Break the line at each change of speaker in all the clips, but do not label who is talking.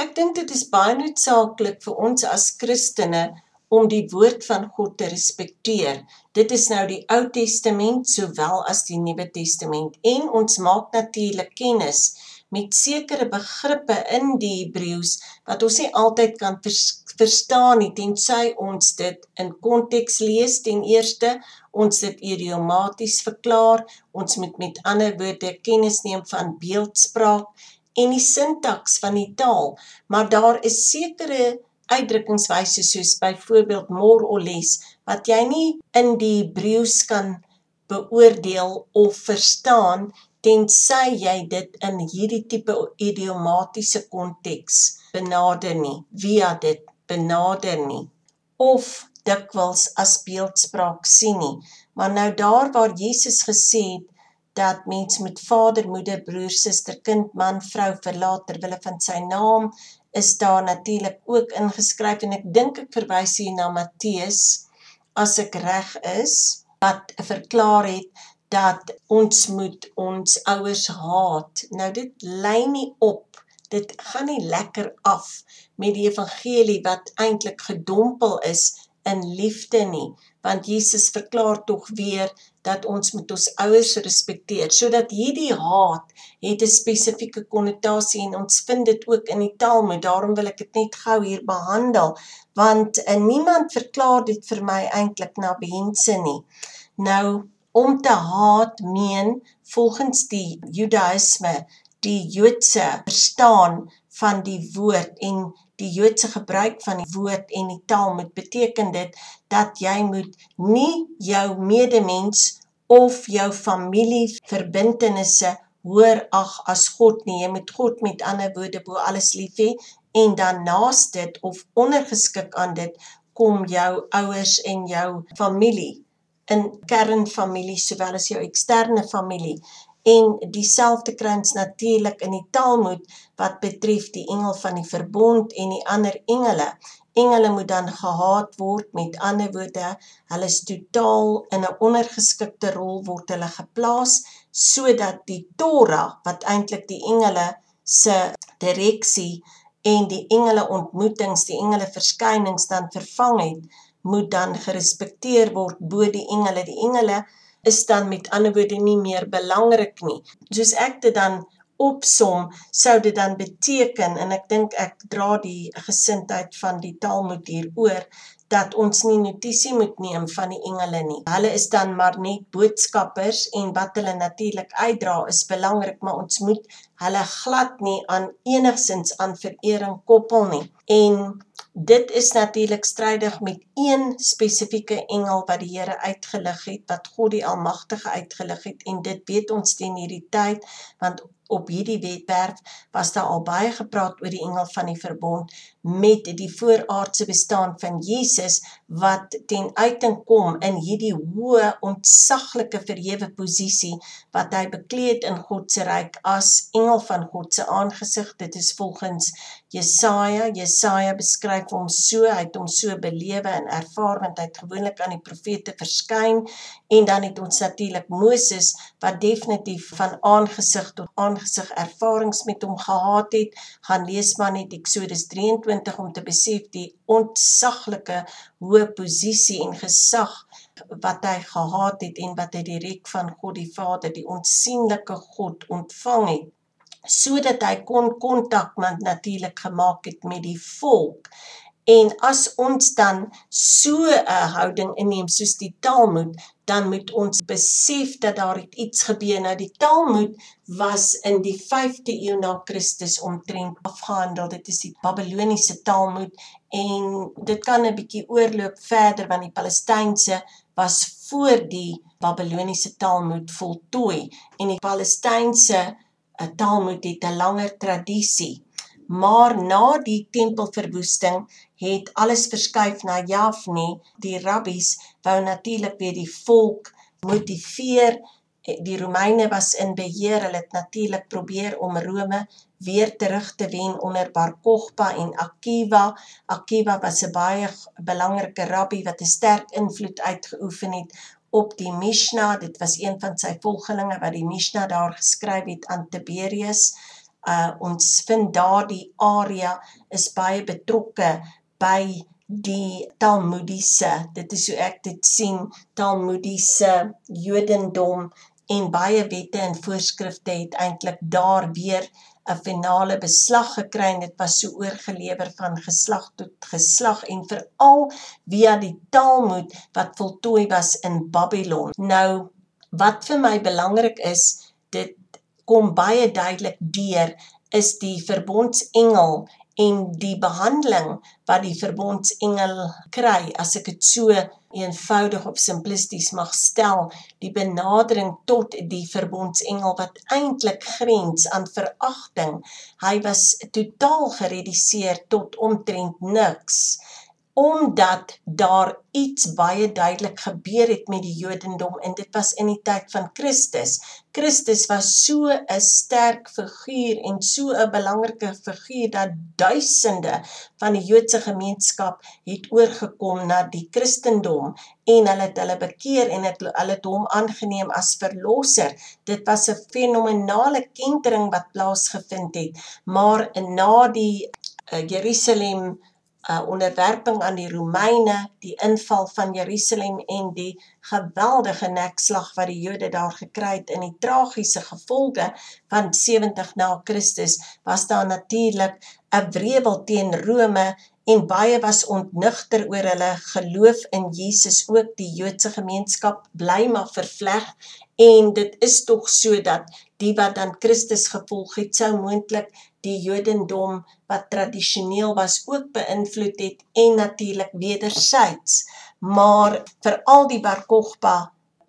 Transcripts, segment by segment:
Ek dink dit is baie noodsaaklik vir ons as Christene om die woord van God te respekteer. Dit is nou die Ou Testament sowel as die Nuwe Testament en ons maak natuurlik kennis met sekere begrippe in die Hebreëus wat ons nie altyd kan vers, verstaan nie tensy ons dit in konteks lees ten eerste ons dit idiomaties verklaar ons moet met ander woorde kennis neem van beeldspraak en die sintaks van die taal maar daar is sekere uitdrukkingswyse soos byvoorbeeld more or less wat jy nie in die Hebreëus kan beoordeel of verstaan tensy jy dit in hierdie tipe idiomatiese konteks benader nie via dit benader nie of dikwels as beeldspraak sien nie. Maar nou daar waar Jesus gesê het dat mens met vader, moeder, broer, suster, kind, man, vrou verlaat ter wille van sy naam is daar natuurlik ook ingeskryf en ek dink ek verwys hier na Matteus as ek reg is wat verklaar het dat ons moet ons ouers haat. Nou dit lei nie op. Dit gaan nie lekker af met die evangelie wat eintlik gedompel is in liefde nie want Jesus verklaar tog weer dat ons moet ons ouers respekteer. Sodat hierdie haat het 'n spesifieke konnotasie en ons vind dit ook in die Talmud daarom wil ek dit net gou hier behandel want uh, niemand verklaar dit vir my eintlik na behense nie. Nou om te haat meen volgens die Judaïsme die Joodse verstaan van die woord en die Joodse gebruik van die woord en die taal moet beteken dit dat jy moet nie jou medemens of jou familie verbintenisse hoor ag as God nie. Jy moet God met ander woorde bo alles lief hê en dan naas dit of ondergeskik aan dit kom jou ouers en jou familie in kernfamilie sowel as jou eksterne familie en dieselfde kry ons natuurlik in die Talmud wat betref die engel van die verbond en die ander engele. Engele moet dan gehaat word met ander woorde, hulle is totaal in 'n ondergeskikte rol word hulle geplaas sodat die Torah wat eintlik die engele se direksie en die engele ontmoetings, die engele verskynings dan vervang het, moet dan gerespekteer word bo die engele. Die engele is dan met ander woorde nie meer belangrik nie. Soos ek dit dan opsom, sou dit dan beteken en ek dink ek dra die gesindheid van die Talmud hieroor dat ons nie notisie moet neem van die engele nie. Hulle is dan maar net boodskappers en wat hulle natuurlik uitdra is belangrik, maar ons moet hulle glad nie aan enigsins aan verering koppel nie. En Dit is natuurlik strydig met een spesifieke engel wat die Here uitgelig het, wat God die Almagtige uitgelig het en dit weet ons teen hierdie tyd want op hierdie webwerf was daar al baie gepraat oor die engel van die verbond met die vooraardse bestaan van Jesus wat ten uiting kom in hierdie hoë ontsaglike verhewe posisie wat hy bekleed in God se ryk as engel van God se aangesig. Dit is volgens Jesaja. Jesaja beskryf hom so hy het hom so belewe en ervaar want hy het gewoonlik aan die profete verskyn en dan het ons natuurlik Moses wat definitief van aangesig tot aangesig ervarings met hom gehad het gaan lees maar net Eksodus 23 om te besef die ontsaglike hoë posisie en gesag wat hy gehad het en wat hy direk van God die Vader die onsigbare God ontvang het. Sodat hy kon kontak met natuurlik gemaak het met die volk. En as ons dan so 'n houding inneem soos die Talmud, dan moet ons besef dat daar iets gebeur. Nou die Talmud was in die 5de eeu na Christus omtrent afgehandel. Dit is die Babiloniese Talmud en dit kan 'n bietjie oorloop verder want die Palestynse was voor die Babiloniese Talmud voltooi en die Palestynse eh, Talmud het 'n langer tradisie maar na die tempelverwoesting het alles verskuif na Jafne. Die rabbies wou natuurlik weer die volk motiveer. Die Romeine was in beheer. Hulle het natuurlik probeer om Rome weer terug te wen onder Bar Kokhba en Akiva. Akiva was 'n baie belangrike rabbi wat 'n sterk invloed uitgeoefen het op die Mishnah. Dit was een van sy volgelinge wat die Mishnah daar geskryf het aan Tiberius Uh ons vind daardie area is baie betrokke by die Talmudiese. Dit is hoe ek dit sien, Talmudiese Jodendom en baie wette en voorskrifte het eintlik daar weer 'n finale beslag gekry en dit was so oorgelewer van geslag tot geslag en veral via die Talmud wat voltooi was in Babylon. Nou wat vir my belangrik is, dit kom baie duidelik deur is die verbondsengel en die behandeling wat die verbondsengel kry as ek dit so eenvoudig op simplisties mag stel die benadering tot die verbondsengel wat eintlik grens aan veragting hy was totaal gereduseer tot omtrent niks omdat daar iets baie duidelik gebeur het met die Jodendom en dit was in die tyd van Christus. Christus was so 'n sterk figuur en so 'n belangrike figuur dat duisende van die Joodse gemeenskap het oorgekom na die Christendom en hulle het hulle bekeer en het hulle het hom aangeneem as verlosser. Dit was 'n fenominale kentering wat plaasgevind het, maar na die uh, Jerusalem uh, onderwerping aan die Romeine, die inval van Jerusalem en die geweldige nekslag wat die Jode daar gekry het in die tragiese gevolge van 70 na Christus, was daar natuurlik 'n wrevel teen Rome en baie was ontnigter oor hulle geloof in Jesus ook. Die Joodse gemeenskap bly maar vervleg en dit is tog so dat die wat dan Christus gevolg het sou moontlik die Jodendom wat tradisioneel was ook beïnvloed het en natuurlik wedersyds maar veral die Bar Kokhba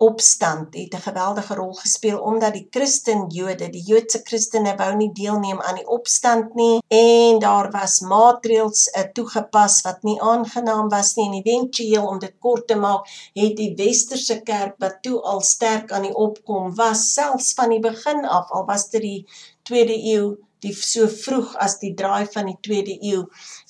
opstand het 'n geweldige rol gespeel omdat die Christen Jode, die Joodse Christene wou nie deelneem aan die opstand nie en daar was maatreëls uh, toegepas wat nie aangenaam was nie en eventueel om dit kort te maak, het die Westerse kerk wat toe al sterk aan die opkom was, selfs van die begin af, al was dit die 2de eeu die so vroeg as die draai van die 2de eeu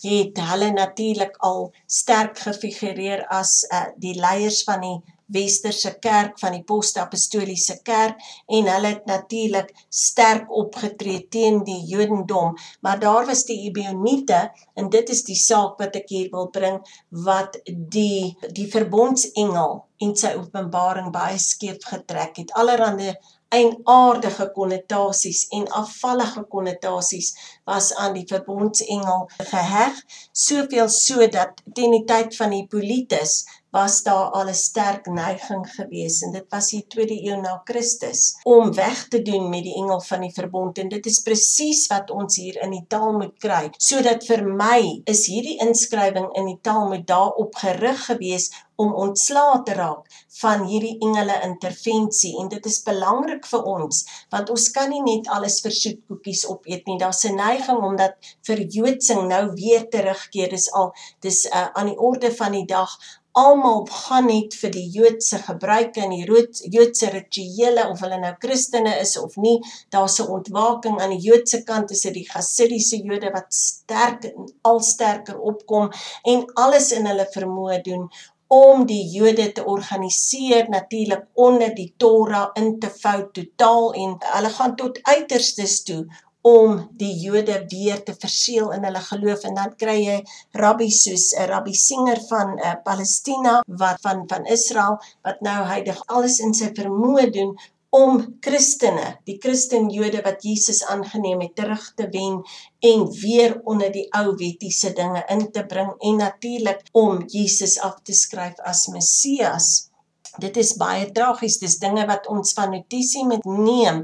het hulle natuurlik al sterk gefigureer as uh, die leiers van die Westerse kerk van die Post-Apostoliese kerk en hulle het natuurlik sterk opgetree teen die Jodendom, maar daar was die Ebioniete en dit is die saak wat ek hier wil bring wat die die verbondsengel en sy openbaring baie skeef getrek het. Allerhande eienaardige konnotasies en afvallige konnotasies was aan die verbondsengel geheg, soveel so dat teen die tyd van Hippolytus was daar al 'n sterk neiging gewees en dit was die 2de eeu na Christus om weg te doen met die engel van die verbond en dit is presies wat ons hier in die taal moet kry. Sodat vir my is hierdie inskrywing in die taal moet daarop gerig gewees om ontslae te raak van hierdie engele intervensie en dit is belangrik vir ons want ons kan nie net alles vir soetkoekies opeet nie. Daar's 'n neiging om dat vir Joodsing nou weer terugkeer. Dis al dis uh, aan die orde van die dag almal gaan net vir die Joodse gebruike en die Joodse rituele of hulle nou Christene is of nie, daar's 'n ontwaking aan die Joodse kant, is dit die Hasidiese Jode wat sterk al sterker opkom en alles in hulle vermoë doen om die Jode te organiseer natuurlik onder die Torah in te vou totaal en hulle gaan tot uiterstes toe om die Jode weer te verseël in hulle geloof. En dan kry jy rabbies soos 'n rabbi Singer van uh, Palestina wat van van Israel wat nou huidig alles in sy vermoë doen om Christene, die Christen Jode wat Jesus aangeneem het, terug te wen en weer onder die ou wettiese dinge in te bring en natuurlik om Jesus af te skryf as Messias. Dit is baie tragies, dis dinge wat ons van notisie moet neem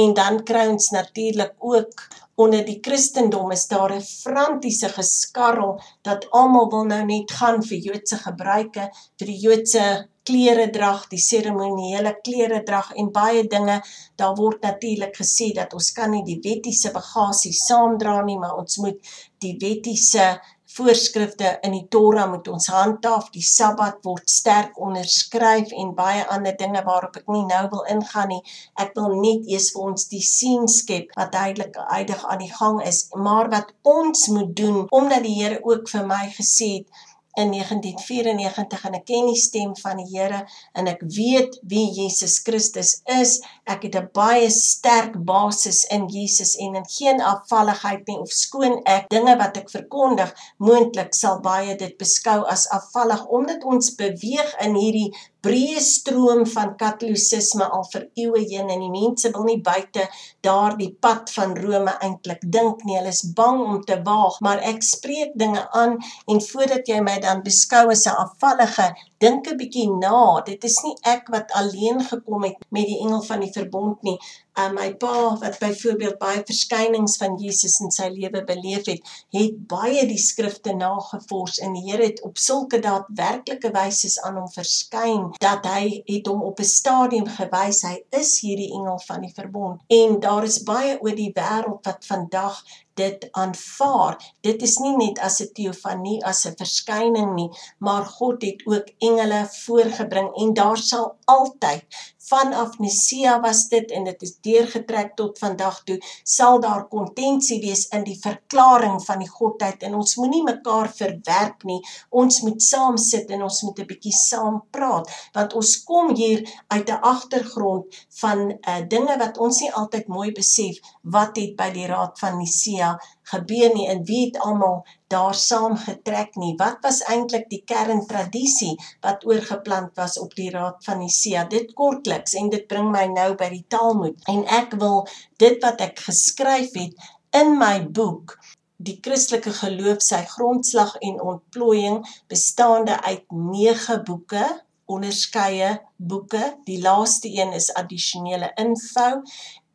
en dan kry ons natuurlik ook onder die Christendom is daar 'n frantiese geskarrel dat almal wil nou net gaan vir Joodse gebruike, vir die Joodse klere drag, die seremoniele klere drag en baie dinge. Daar word natuurlik gesê dat ons kan nie die wettiese bagasie saamdra nie, maar ons moet die wettiese voorskrifte in die Torah moet ons handhaaf, die Sabbat word sterk onderskryf en baie ander dinge waarop ek nie nou wil ingaan nie. Ek wil net eers vir ons die sien skep wat duidelik uitdig aan die gang is, maar wat ons moet doen omdat die Here ook vir my gesê het in 1994 en ek ken die stem van die Here en ek weet wie Jesus Christus is. Ek het 'n baie sterk basis in Jesus en in geen afvalligheid nie of skoon ek dinge wat ek verkondig moontlik sal baie dit beskou as afvallig omdat ons beweeg in hierdie breë stroom van katolisisme al vir eeue heen en die mense wil nie buite daardie pad van Rome eintlik dink nie. Hulle is bang om te waag, maar ek spreek dinge aan en voordat jy my dan beskou as 'n afvallige, dink 'n bietjie na. Dit is nie ek wat alleen gekom het met die engel van die verbond nie. Uh, my pa wat byvoorbeeld baie verskynings van Jesus in sy lewe beleef het, het baie die skrifte nagevors en die Here het op sulke daadwerklike wyse aan hom verskyn dat hy het hom op 'n stadium gewys hy is hierdie engel van die verbond. En daar is baie oor die wêreld wat vandag dit aanvaar. Dit is nie net as 'n teofanie as 'n verskyning nie, maar God het ook engele voorgebring en daar sal altyd vanaf Nisea was dit en dit is deurgetrek tot vandag toe sal daar kontensie wees in die verklaring van die godheid. En ons moenie mekaar verwerp nie. Ons moet saam sit en ons moet 'n bietjie saam praat. Want ons kom hier uit 'n agtergrond van uh, dinge wat ons nie altyd mooi besef wat het by die raad van Nisea gebeur nie en wie het almal daar saam getrek nie. Wat was eintlik die kerntradisie wat oorgeplant was op die Raad van Nisea? Dit kortliks en dit bring my nou by die Talmud. En ek wil dit wat ek geskryf het in my boek Die Christelike geloof sy grondslag en ontplooiing bestaande uit 9 boeke onderskeie boeke. Die laaste een is addisionele info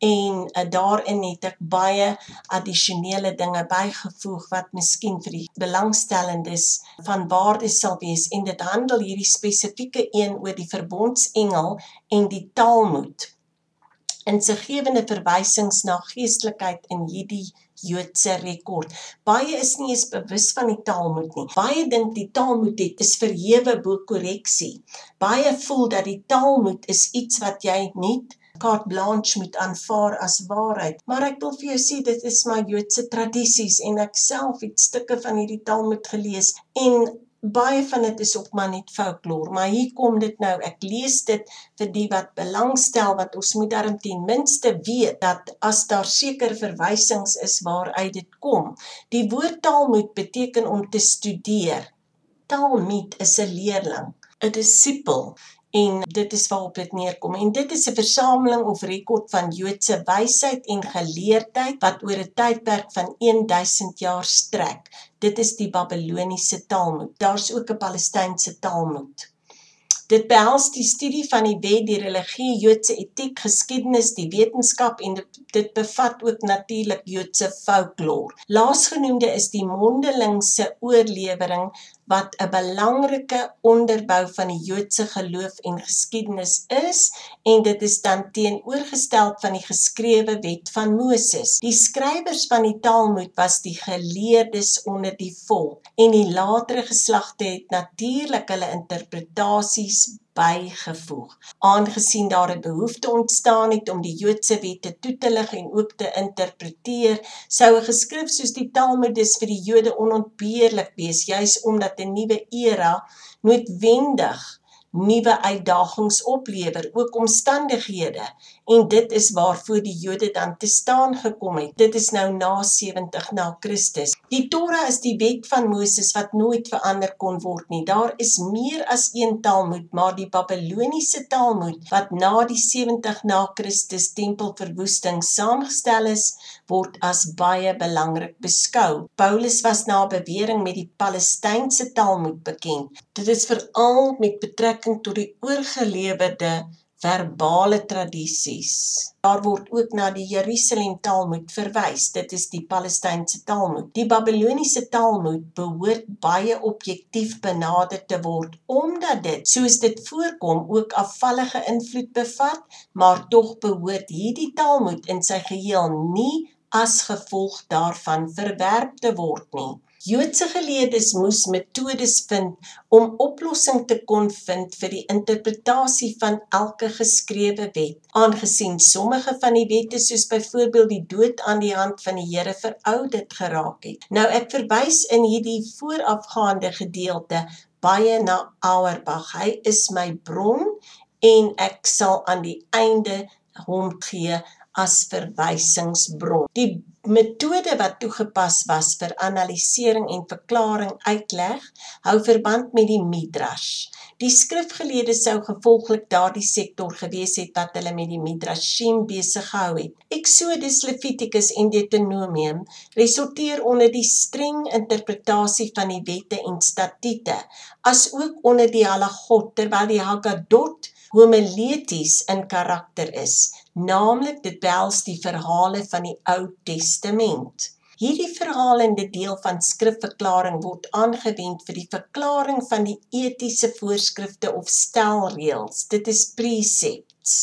en uh, daarin het ek baie addisionele dinge bygevoeg wat miskien vir die belangstellendes van waarde sal wees en dit handel hierdie spesifieke een oor die verbondsengel en die Talmud in sy gewende verwysings na geestelikheid in hierdie Joodse rekord. Baie is nie eens bewus van die Talmud nie. Baie dink die Talmud het is verhewe bo korreksie. Baie voel dat die Talmud is iets wat jy net carte blanche moet aanvaar as waarheid. Maar ek wil vir jou sê dit is my Joodse tradisies en ek self het stukke van hierdie Talmud gelees en baie van dit is op maar net folklore. Maar hier kom dit nou. Ek lees dit vir die wat belangstel wat ons moet daarom ten minste weet dat as daar seker verwysings is waaruit dit kom. Die woord Talmud beteken om te studeer. Talmud is 'n leerling, 'n disipel en dit is waarop dit neerkom en dit is 'n versameling of rekord van Joodse wysheid en geleerdheid wat oor 'n tydperk van 1000 jaar strek. Dit is die Babiloniese Talmud. Daar's ook 'n Palestynse Talmud. Dit behels die studie van die wet, die religie, Joodse etiek, geskiedenis, die wetenskap en dit, bevat ook natuurlik Joodse folklore. Laasgenoemde is die mondelingse oorlewering wat 'n belangrike onderbou van die Joodse geloof en geskiedenis is en dit is dan teenoorgestel van die geskrewe wet van Moses. Die skrywers van die Talmud was die geleerdes onder die volk en die latere geslagte het natuurlik hulle interpretasies bygevoeg. Aangesien daar 'n behoefte ontstaan het om die Joodse wette toe te lig en ook te interpreteer, sou 'n geskrif soos die Talmud dis vir die Jode onontbeerlik wees, juis omdat 'n nuwe era noodwendig nuwe uitdagings oplewer, ook omstandighede. En dit is waarvoor die Jode dan te staan gekom het. Dit is nou na 70 na Christus. Die Torah is die wet van Moses wat nooit verander kon word nie. Daar is meer as een Talmud, maar die Babiloniese Talmud wat na die 70 na Christus tempelverwoesting saamgestel is, word as baie belangrik beskou. Paulus was na bewering met die Palestynse Talmud bekend. Dit is veral met betrekking tot die oorgelewerde verbale tradisies. Daar word ook na die Jerusalem Talmud verwys. Dit is die Palestynse Talmud. Die Babiloniese Talmud behoort baie objektief benader te word omdat dit, soos dit voorkom, ook afvallige invloed bevat, maar tog behoort hierdie Talmud in sy geheel nie as gevolg daarvan verwerp te word nie. Joodse geleerdes moes metodes vind om oplossing te kon vind vir die interpretasie van elke geskrewe wet, aangesien sommige van die wette soos byvoorbeeld die dood aan die hand van die Here verouderd geraak het. Nou ek verwys in hierdie voorafgaande gedeelte baie na Auerbach. Hy is my bron en ek sal aan die einde hom gee as verwysingsbron. Die metode wat toegepas was vir analisering en verklaring uitleg, hou verband met die Midrash. Die skrifgeleerde sou gevolglik daardie sektor gewees het wat hulle met die Midrashim besig gehou het. Exodus, Levitikus en Deuteronomium resulteer onder die streng interpretasie van die wette en statute, as ook onder die Halagot, terwyl die Haggadot homileties in karakter is, naamlik dit behels die verhale van die Ou Testament. Hierdie verhalende deel van skrifverklaring word aangewend vir die verklaring van die etiese voorskrifte of stelreëls. Dit is precepts,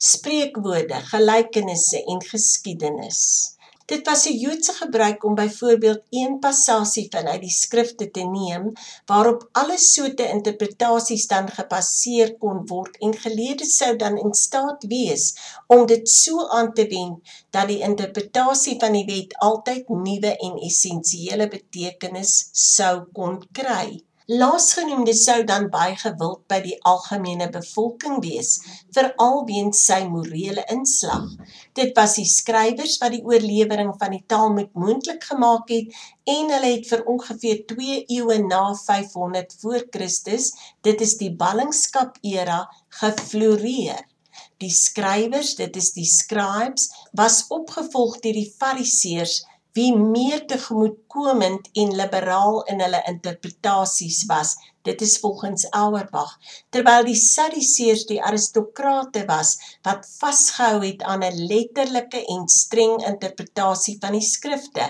spreekwoorde, gelykenisse en geskiedenis. Dit was 'n Joodse gebruik om byvoorbeeld een passasie vanuit die skrifte te neem waarop alle soorte interpretasies dan gebaseer kon word en geleerdes sou dan in staat wees om dit so aan te wend dat die interpretasie van die wet altyd nuwe en essensiële betekenis sou kon kry. Laasgenoemde sou dan baie gewild by die algemene bevolking wees, veral weens sy morele inslag. Dit was die skrywers wat die oorlewering van die Talmud moontlik gemaak het en hulle het vir ongeveer 2 eeue na 500 voor Christus, dit is die ballingskap era, gefloreer. Die skrywers, dit is die scribes, was opgevolg deur die fariseërs wie meer tegemoetkomend en liberaal in hulle interpretasies was. Dit is volgens Auerbach, terwyl die Sadduseërs die aristokrate was wat vasgehou het aan 'n letterlike en streng interpretasie van die skrifte.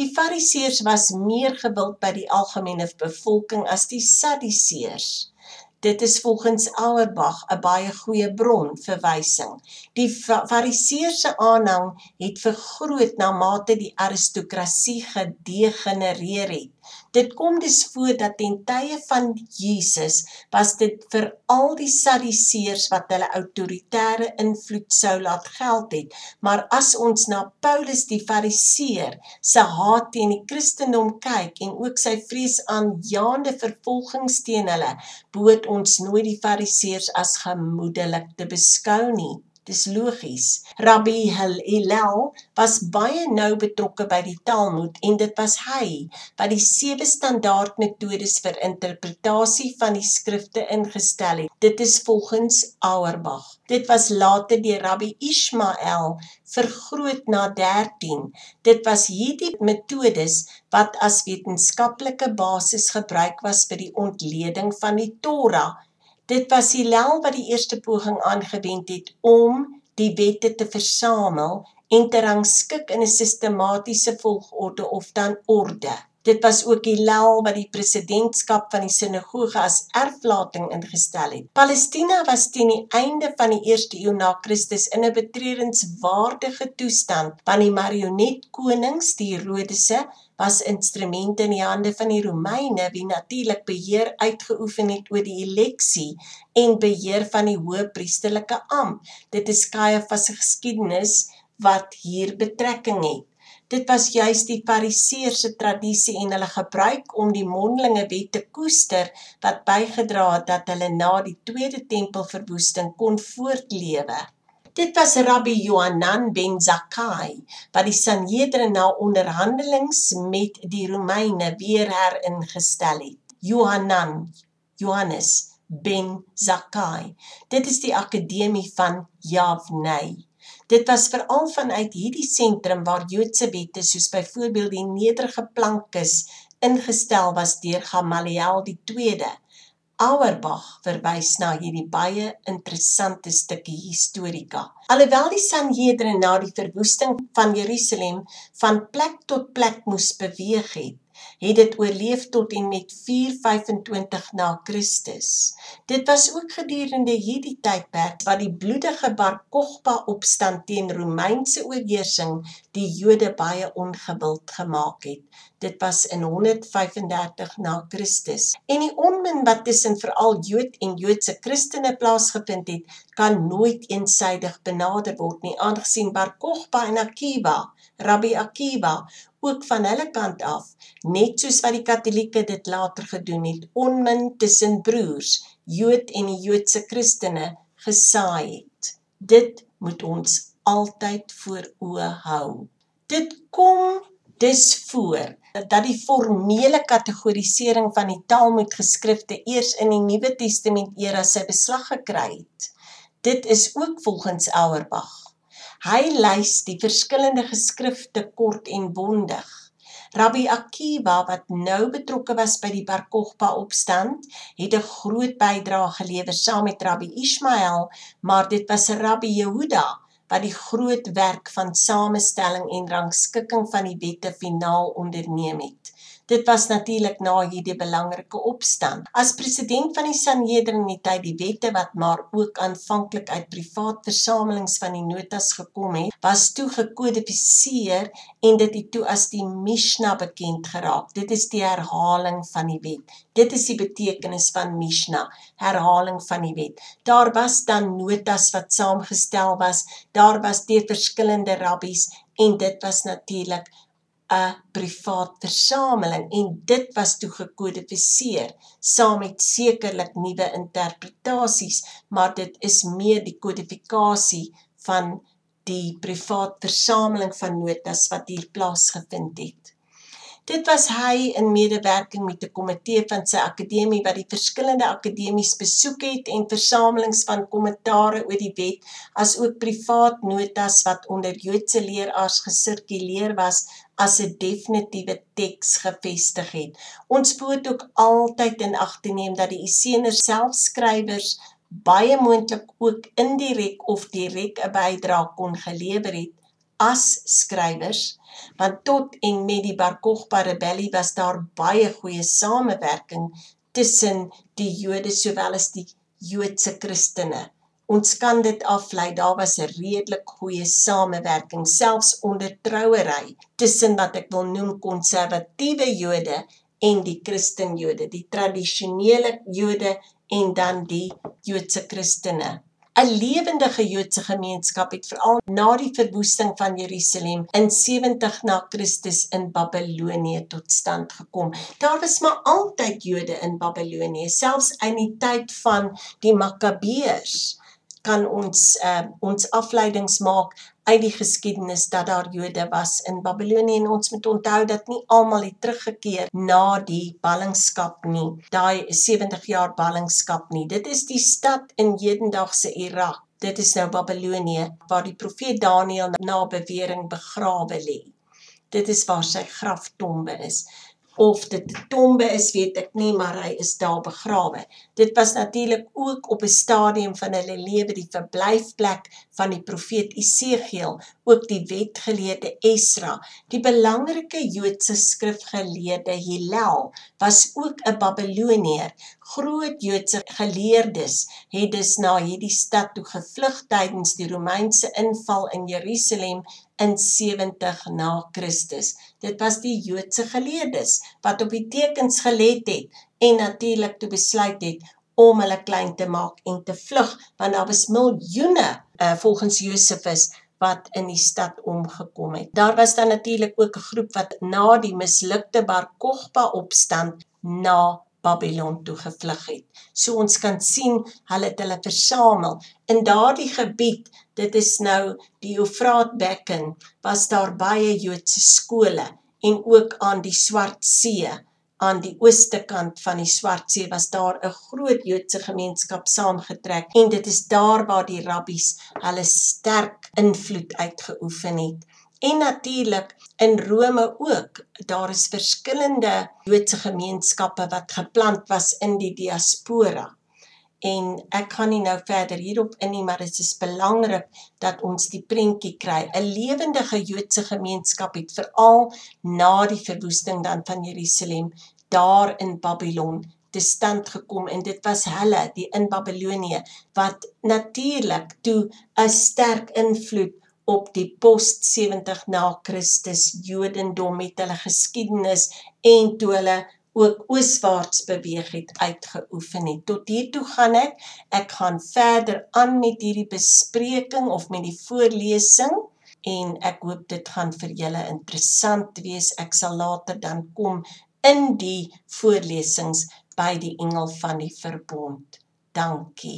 Die Fariseërs was meer gewild by die algemene bevolking as die Sadduseërs. Dit is volgens Auerbach 'n baie goeie bron verwysing. Die Fariseëse aanhang het vergroot na mate die aristokrasie gedegenereer het. Dit kom dus voor dat ten tye van Jesus was dit vir al die Sadduseërs wat hulle autoritaire invloed sou laat geld het, maar as ons na Paulus die Fariseer se haat teen die Christendom kyk en ook sy vrees aan jaande vervolgings teen hulle, behoort ons nooit die Fariseërs as gemoedelik te beskou nie. Dis logies. Rabbi Hillel was baie nou betrokke by die Talmud en dit was hy wat die sewe standaard metodes vir interpretasie van die skrifte ingestel het. Dit is volgens Auerbach. Dit was later deur Rabbi Ishmael vergroot na 13. Dit was hierdie metodes wat as wetenskaplike basis gebruik was vir die ontleding van die Torah Dit was Hillel wat die eerste poging aangewend het om die wette te versamel en te rangskik in 'n sistematiese volgorde of dan orde. Dit was ook Hillel wat die presidentskap van die sinagoge as erflating ingestel het. Palestina was teen die einde van die eerste eeu na Christus in 'n betreurenswaardige toestand, want die marionetkonings, die Herodese, was instrumente in die hande van die Romeine wie natuurlik beheer uitgeoefen het oor die eleksie en beheer van die hoëpriesterlike amp. Dit is Caiaphas se geskiedenis wat hier betrekking het. Dit was juis die Fariseëse tradisie en hulle gebruik om die mondelinge wet te koester wat bygedra het dat hulle na die tweede tempelverwoesting kon voortlewe. Dit was Rabbi Yohanan ben Zakkai wat die Sanhedrin na onderhandelings met die Romeine weer heringestel het. Yohanan, Johannes ben Zakkai. Dit is die akademie van Yavnei. Dit was veral vanuit hierdie sentrum waar Joodse wette soos byvoorbeeld die nederige plankes ingestel was deur Gamaliel die 2de Auerbach verwys na hierdie baie interessante stukkie historika. Alhoewel die Sanhedrin na die verwoesting van Jerusalem van plek tot plek moes beweeg het, het dit oorleef tot en met 425 na Christus. Dit was ook gedurende hierdie tydperk wat die bloedige Bar Kokhba opstand teen Romeinse oorheersing die Jode baie ongewild gemaak het. Dit was in 135 na Christus. En die onmin wat tussen veral Jood en Joodse Christene plaasgevind het, kan nooit eensaidig benader word nie, aangesien Bar Kokhba en Akiba, Rabbi Akiba, ook van hulle kant af, net soos wat die Katolieke dit later gedoen het, onmin tussen broers, Jood en die Joodse Christene gesaai het. Dit moet ons altyd voor oë hou. Dit kom dus voor dat die formele kategorisering van die Talmud-geskrifte eers in die Nuwe Testament era sy beslag gekry het. Dit is ook volgens Auerbach Hy lys die verskillende geskrifte kort en bondig. Rabbi Akiva wat nou betrokke was by die Bar Kokhba opstand, het 'n groot bydrae gelewer saam met Rabbi Ismael, maar dit was Rabbi Yehuda wat die groot werk van samestelling en rangskikking van die wette finaal onderneem het. Dit was natuurlik na hierdie belangrike opstand. As president van die Sanhedrin het hy die wette wat maar ook aanvanklik uit privaat versamelings van die notas gekom het, was toe gekodifiseer en dit het toe as die Mishnah bekend geraak. Dit is die herhaling van die wet. Dit is die betekenis van Mishnah, herhaling van die wet. Daar was dan notas wat saamgestel was. Daar was deur verskillende rabbies en dit was natuurlik 'n privaat versameling en dit was toe gekodifiseer saam met sekerlik nuwe interpretasies maar dit is meer die kodifikasie van die privaat versameling van notas wat hier plaasgevind het. Dit was hy in medewerking met 'n komitee van sy akademie wat die verskillende akademies besoek het en versamelings van kommentare oor die wet as ook privaat notas wat onder Joodse leeraars gesirkuleer was as 'n definitiewe teks gevestig het. Ons moet ook altyd in ag neem dat die Esseners selfskrywers baie moontlik ook indirek of direk 'n bydrae kon gelewer het as skrywers want tot en met die Bar Kokhba rebellie was daar baie goeie samewerking tussen die Jode sowel as die Joodse Christene. Ons kan dit aflei, daar was 'n redelik goeie samewerking selfs onder trouery tussen wat ek wil noem konservatiewe Jode en die Christenjode, die tradisionele Jode en dan die Joodse Christene. 'n lewendige Joodse gemeenskap het veral na die verwoesting van Jerusalem in 70 na Christus in Babilonië tot stand gekom. Daar was maar altyd Jode in Babilonië, selfs in die tyd van die Makkabeërs kan ons uh, ons afleidings maak uit die geskiedenis dat daar Jode was in Babilonië en ons moet onthou dat nie almal het teruggekeer na die ballingskap nie. Daai 70 jaar ballingskap nie. Dit is die stad in hedendaagse Irak. Dit is nou Babilonië waar die profeet Daniël na bewering begrawe lê. Dit is waar sy graftombe is. Of dit 'n tombe is, weet ek nie, maar hy is daar begrawe. Dit was natuurlik ook op 'n stadium van hulle lewe die verblyfplek van die profeet Esegiel, ook die wetgeleerde Esra. Die belangrike Joodse skrifgeleerde Hillel was ook 'n Babiloniër. Groot Joodse geleerdes het dus na hierdie stad toe gevlug tydens die Romeinse inval in Jerusalem in 70 na Christus. Dit was die Joodse geleerdes wat op die tekens gelet het en natuurlik toe besluit het om hulle klein te maak en te vlug want daar was miljoene uh, volgens Josefus wat in die stad omgekom het. Daar was dan natuurlik ook 'n groep wat na die mislukte Bar Kokhba opstand na Babylon toe gevlug het. So ons kan sien hulle het hulle versamel in daardie gebied. Dit is nou die Eufraatbekken was daar baie Joodse skole en ook aan die Swart See aan die ooste kant van die Swartsee was daar 'n groot Joodse gemeenskap saamgetrek en dit is daar waar die rabbies hulle sterk invloed uitgeoefen het en natuurlik in Rome ook. Daar is verskillende Joodse gemeenskappe wat geplant was in die diaspora. En ek gaan nie nou verder hierop in nie, maar dit is belangrik dat ons die prentjie kry. 'n Lewendige Joodse gemeenskap het veral na die verwoesting dan van Jerusalem daar in Babylon te stand gekom en dit was hulle die in Babilonië wat natuurlik toe 'n sterk invloed op die post 70 na Christus Jodendom met hulle geskiedenis en toe hulle ook ooswaarts beweeg het uitgeoefen het. Tot hier toe gaan ek. Ek gaan verder aan met hierdie bespreking of met die voorlesing en ek hoop dit gaan vir julle interessant wees. Ek sal later dan kom in die voorlesings by die engel van die verbond. Dankie.